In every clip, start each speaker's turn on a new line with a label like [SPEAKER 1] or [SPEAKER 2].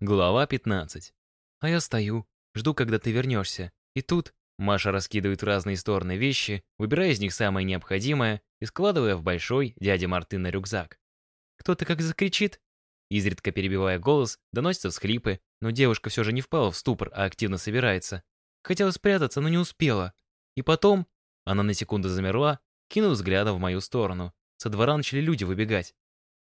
[SPEAKER 1] Глава 15. А я стою, жду, когда ты вернешься. И тут Маша раскидывает в разные стороны вещи, выбирая из них самое необходимое и складывая в большой дядя Мартына рюкзак. Кто-то как закричит. Изредка перебивая голос, доносятся всхлипы, но девушка все же не впала в ступор, а активно собирается. Хотела спрятаться, но не успела. И потом она на секунду замерла, кинув взглядом в мою сторону. Со двора начали люди выбегать.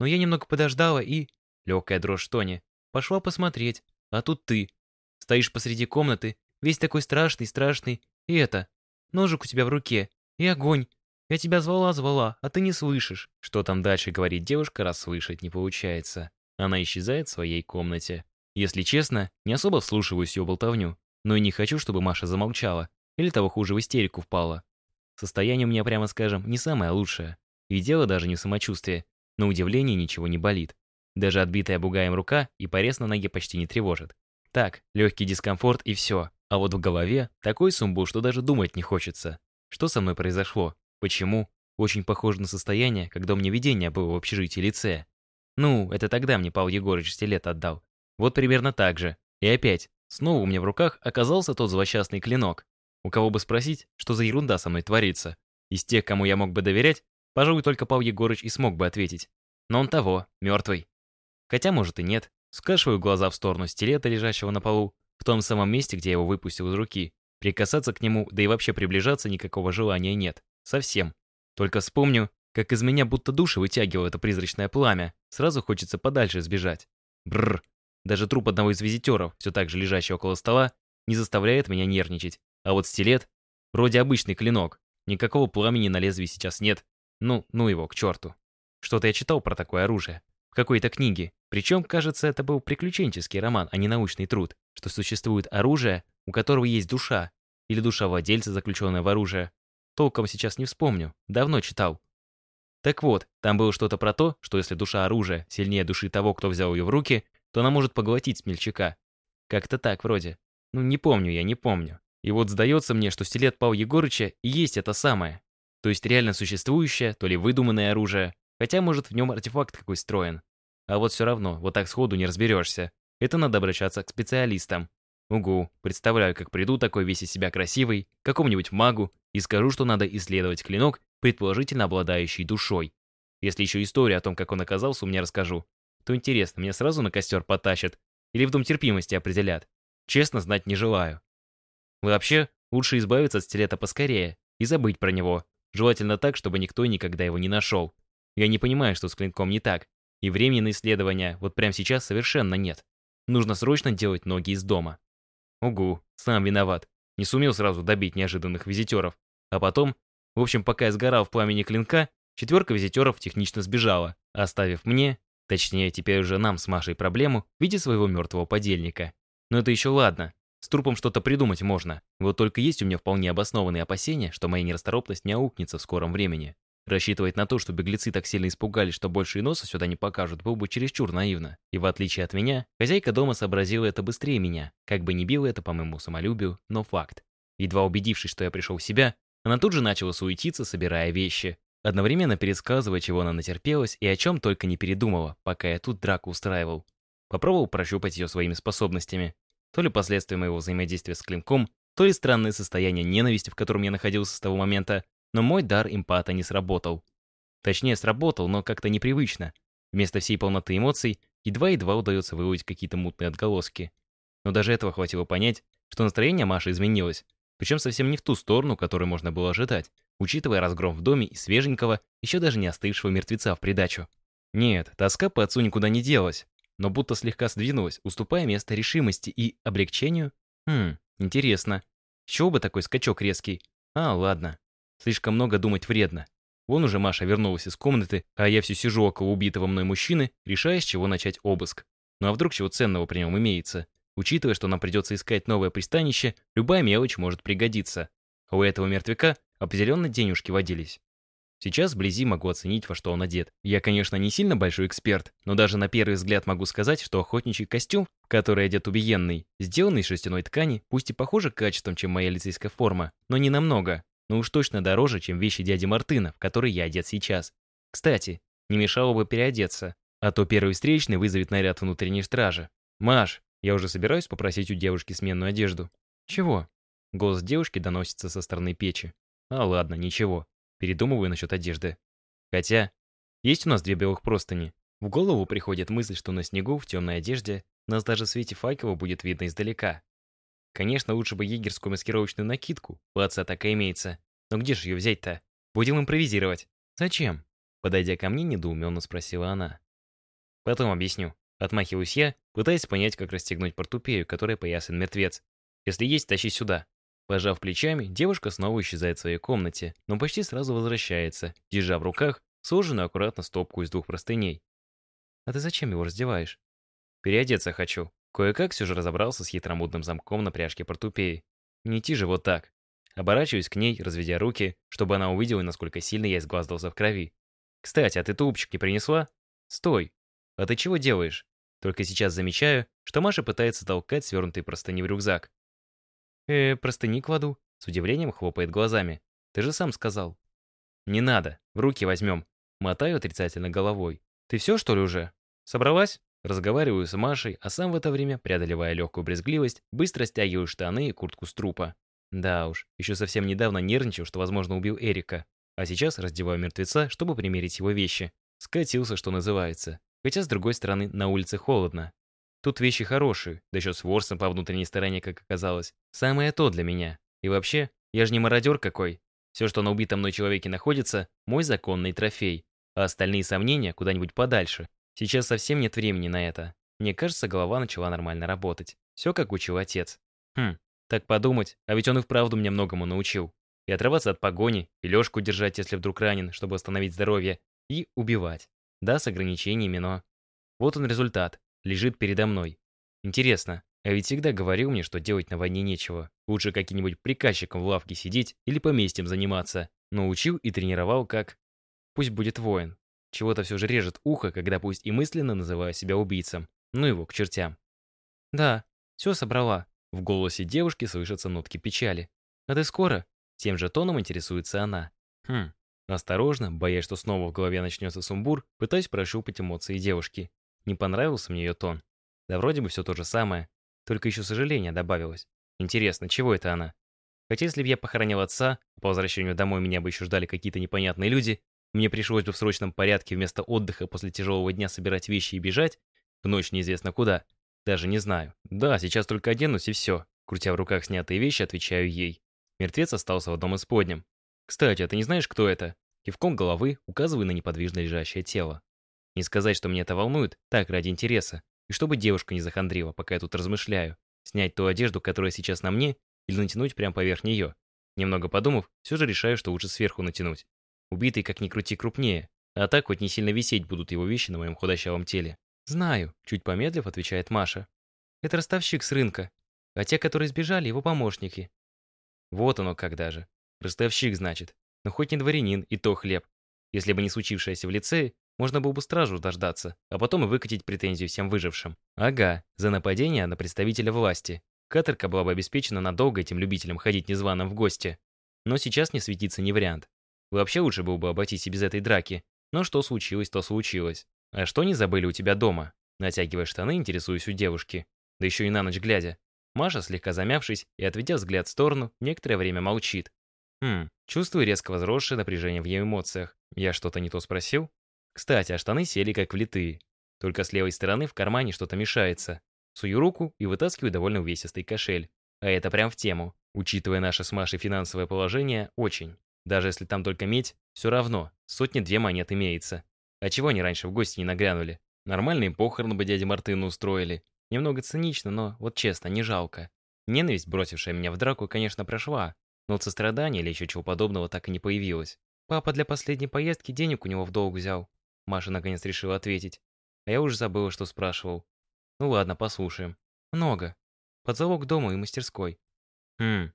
[SPEAKER 1] Но я немного подождала и... Легкая дрожь в тоне. Пошла посмотреть, а тут ты. Стоишь посреди комнаты, весь такой страшный, страшный. И это, ножик у тебя в руке, и огонь. Я тебя звала-звала, а ты не слышишь. Что там дальше говорит девушка, раз слышать не получается. Она исчезает в своей комнате. Если честно, не особо вслушиваюсь ее болтовню, но и не хочу, чтобы Маша замолчала, или того хуже в истерику впала. Состояние у меня, прямо скажем, не самое лучшее. И дело даже не в самочувствии. На удивление ничего не болит. Даже отбитая бугаем рука и порез на ноге почти не тревожит. Так, легкий дискомфорт и все. А вот в голове такой сумбур, что даже думать не хочется. Что со мной произошло? Почему? Очень похоже на состояние, когда у меня видение было в общежитии лицея. Ну, это тогда мне Павел Егорыч стилет отдал. Вот примерно так же. И опять, снова у меня в руках оказался тот злосчастный клинок. У кого бы спросить, что за ерунда со мной творится? Из тех, кому я мог бы доверять, пожалуй, только Павел Егорыч и смог бы ответить. Но он того, мертвый. Хотя, может, и нет. Скашиваю глаза в сторону стилета, лежащего на полу, в том самом месте, где я его выпустил из руки. Прикасаться к нему, да и вообще приближаться никакого желания нет. Совсем. Только вспомню, как из меня будто души вытягивало это призрачное пламя. Сразу хочется подальше сбежать. Бррр. Даже труп одного из визитеров, все так же лежащий около стола, не заставляет меня нервничать. А вот стилет, вроде обычный клинок. Никакого пламени на лезвии сейчас нет. Ну, ну его, к черту. Что-то я читал про такое оружие какой-то книге. Причем, кажется, это был приключенческий роман, а не научный труд, что существует оружие, у которого есть душа, или душа владельца, заключенная в оружие. Толком сейчас не вспомню, давно читал. Так вот, там было что-то про то, что если душа оружия сильнее души того, кто взял ее в руки, то она может поглотить смельчака. Как-то так вроде. Ну, не помню я, не помню. И вот сдается мне, что стилет Павла Егорыча и есть это самое. То есть реально существующее, то ли выдуманное оружие. Хотя, может, в нем артефакт какой строен. А вот все равно, вот так сходу не разберешься. Это надо обращаться к специалистам. Угу, представляю, как приду такой весь из себя красивый, к какому-нибудь магу, и скажу, что надо исследовать клинок, предположительно обладающий душой. Если еще историю о том, как он оказался, у меня расскажу, то интересно, меня сразу на костер потащат или в дом терпимости определят. Честно, знать не желаю. Вообще, лучше избавиться от стилета поскорее и забыть про него. Желательно так, чтобы никто никогда его не нашел. Я не понимаю, что с клинком не так. И времени на исследования вот прямо сейчас совершенно нет. Нужно срочно делать ноги из дома. Угу, сам виноват. Не сумел сразу добить неожиданных визитеров. А потом, в общем, пока я сгорал в пламени клинка, четверка визитеров технично сбежала, оставив мне, точнее, теперь уже нам с Машей проблему в виде своего мертвого подельника. Но это еще ладно. С трупом что-то придумать можно. Вот только есть у меня вполне обоснованные опасения, что моя нерасторопность не аукнется в скором времени. Рассчитывать на то, что беглецы так сильно испугались, что больше и носа сюда не покажут, было бы чересчур наивно. И в отличие от меня, хозяйка дома сообразила это быстрее меня. Как бы не било это по моему самолюбию, но факт. Едва убедившись, что я пришел в себя, она тут же начала суетиться, собирая вещи. Одновременно пересказывая, чего она натерпелась и о чем только не передумала, пока я тут драку устраивал. Попробовал прощупать ее своими способностями. То ли последствия моего взаимодействия с клинком, то ли странное состояние ненависти, в котором я находился с того момента, но мой дар импата не сработал. Точнее, сработал, но как-то непривычно. Вместо всей полноты эмоций едва-едва удается выловить какие-то мутные отголоски. Но даже этого хватило понять, что настроение Маши изменилось, причем совсем не в ту сторону, которую можно было ожидать, учитывая разгром в доме и свеженького, еще даже не остывшего мертвеца в придачу. Нет, тоска по отцу никуда не делась, но будто слегка сдвинулась, уступая место решимости и облегчению. Хм, интересно. С чего бы такой скачок резкий? А, ладно. Слишком много думать вредно. Вон уже Маша вернулась из комнаты, а я все сижу около убитого мной мужчины, решая, с чего начать обыск. Ну а вдруг чего ценного при нем имеется? Учитывая, что нам придется искать новое пристанище, любая мелочь может пригодиться. А у этого мертвяка определенно денежки водились. Сейчас вблизи могу оценить, во что он одет. Я, конечно, не сильно большой эксперт, но даже на первый взгляд могу сказать, что охотничий костюм, который одет убиенный, сделанный из шерстяной ткани, пусть и похоже качеством, чем моя лицейская форма, но не намного но уж точно дороже, чем вещи дяди Мартына, в которые я одет сейчас. Кстати, не мешало бы переодеться, а то первый встречный вызовет наряд внутренней стражи. «Маш, я уже собираюсь попросить у девушки сменную одежду». «Чего?» Голос девушки доносится со стороны печи. «А ладно, ничего. Передумываю насчет одежды. Хотя, есть у нас две белых простыни. В голову приходит мысль, что на снегу в темной одежде нас даже в свете факела будет видно издалека. Конечно, лучше бы егерскую маскировочную накидку, у отца такая имеется. Но где же ее взять-то? Будем импровизировать. Зачем? Подойдя ко мне, недоуменно спросила она. Потом объясню. Отмахиваюсь я, пытаясь понять, как расстегнуть портупею, которой поясен мертвец. Если есть, тащи сюда. Пожав плечами, девушка снова исчезает в своей комнате, но почти сразу возвращается, держа в руках сложенную аккуратно стопку из двух простыней. «А ты зачем его раздеваешь?» «Переодеться хочу». Кое-как все же разобрался с хитромудным замком на пряжке портупеи. Не идти же вот так. Оборачиваюсь к ней, разведя руки, чтобы она увидела, насколько сильно я изгваздался в крови. «Кстати, а ты тупчик не принесла?» «Стой! А ты чего делаешь?» Только сейчас замечаю, что Маша пытается толкать свернутые простыни в рюкзак. «Э, простыни кладу», — с удивлением хлопает глазами. «Ты же сам сказал». «Не надо, в руки возьмем». Мотаю отрицательно головой. «Ты все, что ли, уже? Собралась?» Разговариваю с Машей, а сам в это время, преодолевая легкую брезгливость, быстро стягиваю штаны и куртку с трупа. Да уж, еще совсем недавно нервничал, что, возможно, убил Эрика. А сейчас раздеваю мертвеца, чтобы примерить его вещи. Скатился, что называется. Хотя, с другой стороны, на улице холодно. Тут вещи хорошие, да еще с ворсом по внутренней стороне, как оказалось. Самое то для меня. И вообще, я же не мародер какой. Все, что на убитом мной человеке находится, мой законный трофей. А остальные сомнения куда-нибудь подальше. Сейчас совсем нет времени на это. Мне кажется, голова начала нормально работать. Все, как учил отец. Хм, так подумать, а ведь он и вправду меня многому научил. И отрываться от погони, и Лешку держать, если вдруг ранен, чтобы восстановить здоровье, и убивать. Да, с ограничениями, но... Вот он результат лежит передо мной. Интересно, а ведь всегда говорил мне, что делать на войне нечего. Лучше каким-нибудь приказчиком в лавке сидеть или поместьем заниматься. Но учил и тренировал как... Пусть будет воин. Чего-то все же режет ухо, когда пусть и мысленно называю себя убийцем. Ну его к чертям. Да, все собрала. В голосе девушки слышатся нотки печали. А ты скоро? Тем же тоном интересуется она. Хм. Осторожно, боясь, что снова в голове начнется сумбур, пытаюсь прощупать эмоции девушки. Не понравился мне ее тон. Да вроде бы все то же самое, только еще сожаление добавилось. Интересно, чего это она? Хотя если бы я похоронил отца, а по возвращению домой меня бы еще ждали какие-то непонятные люди, мне пришлось бы в срочном порядке вместо отдыха после тяжелого дня собирать вещи и бежать, в ночь неизвестно куда, даже не знаю. Да, сейчас только оденусь и все. Крутя в руках снятые вещи, отвечаю ей. Мертвец остался в одном из подням. «Кстати, а ты не знаешь, кто это?» Кивком головы указываю на неподвижно лежащее тело. Не сказать, что мне это волнует, так, ради интереса. И чтобы девушка не захандрила, пока я тут размышляю. Снять ту одежду, которая сейчас на мне, или натянуть прямо поверх нее. Немного подумав, все же решаю, что лучше сверху натянуть. Убитый, как ни крути, крупнее. А так хоть не сильно висеть будут его вещи на моем худощавом теле. «Знаю», — чуть помедлив, отвечает Маша. «Это ростовщик с рынка, а те, которые сбежали, его помощники». Вот оно как даже. Ростовщик, значит. Но хоть не дворянин, и то хлеб. Если бы не случившееся в лицее, можно было бы стражу дождаться, а потом и выкатить претензию всем выжившим. Ага, за нападение на представителя власти. Каторка была бы обеспечена надолго этим любителям ходить незваным в гости. Но сейчас не светиться не вариант. Вообще лучше было бы обойтись и без этой драки. Но что случилось, то случилось. А что не забыли у тебя дома? Натягивая штаны, интересуюсь у девушки. Да еще и на ночь глядя. Маша, слегка замявшись и отведя взгляд в сторону, некоторое время молчит. Хм, чувствую резко возросшее напряжение в ее эмоциях. Я что-то не то спросил? Кстати, а штаны сели как влитые. Только с левой стороны в кармане что-то мешается. Сую руку и вытаскиваю довольно увесистый кошель. А это прям в тему. Учитывая наше с Машей финансовое положение, очень. Даже если там только медь, все равно, сотни-две монет имеется. А чего они раньше в гости не нагрянули? Нормальные похороны бы дяде Мартыну устроили. Немного цинично, но вот честно, не жалко. Ненависть, бросившая меня в драку, конечно, прошла, но вот сострадание или еще чего подобного так и не появилось. Папа для последней поездки денег у него в долг взял. Маша наконец решила ответить. А я уже забыла, что спрашивал. Ну ладно, послушаем. Много. Под залог дома и мастерской. Хм.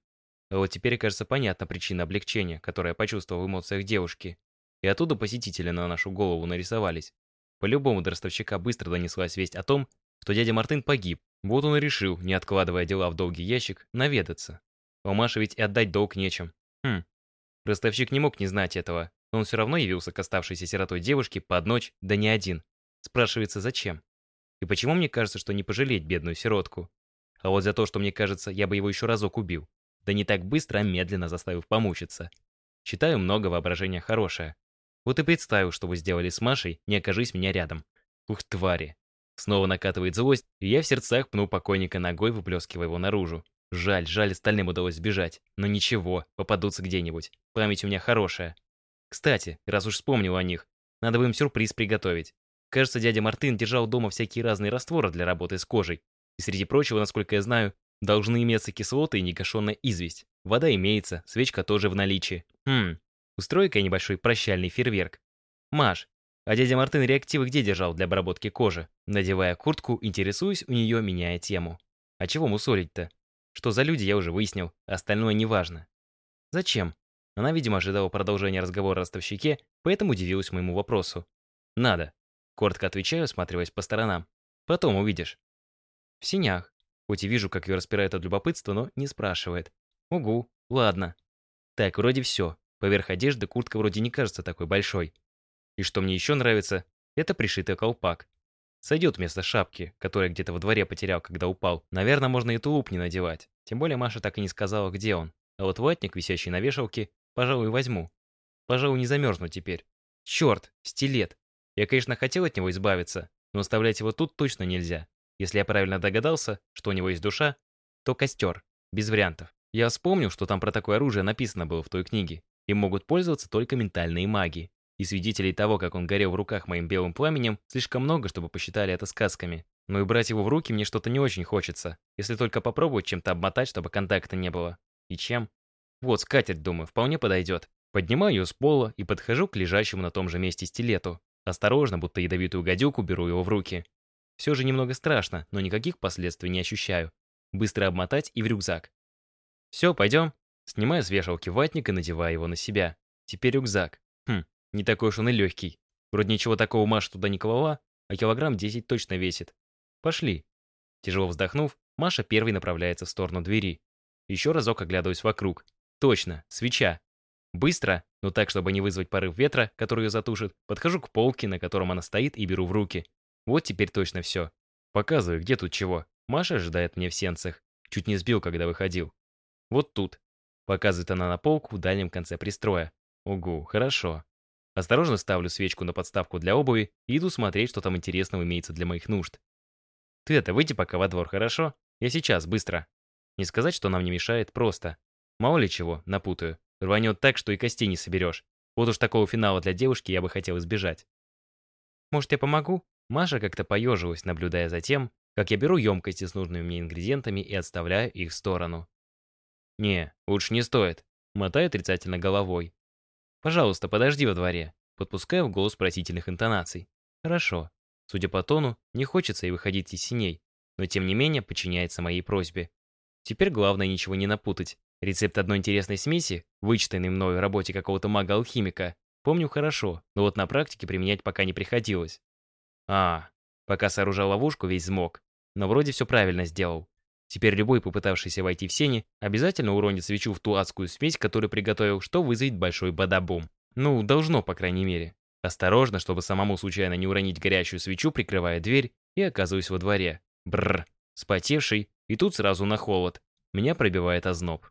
[SPEAKER 1] Вот теперь, кажется, понятна причина облегчения, которое я почувствовал в эмоциях девушки. И оттуда посетители на нашу голову нарисовались. По-любому до ростовщика быстро донеслась весть о том, что дядя Мартын погиб. Вот он и решил, не откладывая дела в долгий ящик, наведаться. А у Маши ведь и отдать долг нечем. Хм. Ростовщик не мог не знать этого, но он все равно явился к оставшейся сиротой девушке под ночь, да не один. Спрашивается, зачем? И почему мне кажется, что не пожалеть бедную сиротку? А вот за то, что мне кажется, я бы его еще разок убил. Да не так быстро, а медленно заставив помучиться. Читаю много воображения хорошее. Вот и представил, что вы сделали с Машей, не окажись меня рядом. Ух, твари. Снова накатывает злость, и я в сердцах пну покойника ногой, выплескивая его наружу. Жаль, жаль, остальным удалось сбежать. Но ничего, попадутся где-нибудь. Память у меня хорошая. Кстати, раз уж вспомнил о них, надо бы им сюрприз приготовить. Кажется, дядя Мартын держал дома всякие разные растворы для работы с кожей. И среди прочего, насколько я знаю, должны иметься кислоты и негашенная известь. Вода имеется, свечка тоже в наличии. Хм, устрою-ка небольшой прощальный фейерверк. Маш, а дядя Мартын реактивы где держал для обработки кожи? Надевая куртку, интересуюсь у нее, меняя тему. А чего мусолить-то? Что за люди, я уже выяснил, остальное неважно. Зачем? Она, видимо, ожидала продолжения разговора о ростовщике, поэтому удивилась моему вопросу. «Надо», — коротко отвечаю, осматриваясь по сторонам. «Потом увидишь». В синях. Хоть и вижу, как ее распирает от любопытства, но не спрашивает. Угу, ладно. Так, вроде все. Поверх одежды куртка вроде не кажется такой большой. И что мне еще нравится, это пришитый колпак. Сойдет вместо шапки, которую где-то во дворе потерял, когда упал. Наверное, можно и тулуп не надевать. Тем более Маша так и не сказала, где он. А вот ватник, висящий на вешалке, пожалуй, возьму. Пожалуй, не замерзну теперь. Черт, стилет. Я, конечно, хотел от него избавиться, но оставлять его тут точно нельзя. Если я правильно догадался, что у него есть душа, то костер. Без вариантов. Я вспомнил, что там про такое оружие написано было в той книге. Им могут пользоваться только ментальные маги. И свидетелей того, как он горел в руках моим белым пламенем, слишком много, чтобы посчитали это сказками. Но и брать его в руки мне что-то не очень хочется, если только попробовать чем-то обмотать, чтобы контакта не было. И чем? Вот, скатерть, думаю, вполне подойдет. Поднимаю ее с пола и подхожу к лежащему на том же месте стилету. Осторожно, будто ядовитую гадюку, беру его в руки. Все же немного страшно, но никаких последствий не ощущаю. Быстро обмотать и в рюкзак. Все, пойдем. Снимаю с вешалки ватник и надеваю его на себя. Теперь рюкзак. Хм, не такой уж он и легкий. Вроде ничего такого Маша туда не клала, а килограмм 10 точно весит. Пошли. Тяжело вздохнув, Маша первой направляется в сторону двери. Еще разок оглядываюсь вокруг. Точно, свеча. Быстро, но так, чтобы не вызвать порыв ветра, который ее затушит, подхожу к полке, на котором она стоит, и беру в руки. Вот теперь точно все. Показываю, где тут чего. Маша ожидает мне в сенцах. Чуть не сбил, когда выходил. Вот тут. Показывает она на полку в дальнем конце пристроя. Угу, хорошо. Осторожно ставлю свечку на подставку для обуви и иду смотреть, что там интересного имеется для моих нужд. Ты это, выйди пока во двор, хорошо? Я сейчас, быстро. Не сказать, что нам не мешает, просто. Мало ли чего, напутаю. Рванет так, что и костей не соберешь. Вот уж такого финала для девушки я бы хотел избежать. Может, я помогу? Маша как-то поежилась, наблюдая за тем, как я беру емкости с нужными мне ингредиентами и отставляю их в сторону. «Не, лучше не стоит», — мотаю отрицательно головой. «Пожалуйста, подожди во дворе», — подпускаю в голос просительных интонаций. «Хорошо». Судя по тону, не хочется и выходить из синей, но тем не менее подчиняется моей просьбе. Теперь главное ничего не напутать. Рецепт одной интересной смеси, вычитанный мною в работе какого-то мага-алхимика, помню хорошо, но вот на практике применять пока не приходилось. А, пока сооружал ловушку, весь взмок. Но вроде все правильно сделал. Теперь любой, попытавшийся войти в сени, обязательно уронит свечу в ту адскую смесь, которую приготовил, что вызовет большой бадабум. Ну, должно, по крайней мере. Осторожно, чтобы самому случайно не уронить горящую свечу, прикрывая дверь, и оказываюсь во дворе. Бррр. Спотевший, и тут сразу на холод. Меня пробивает озноб.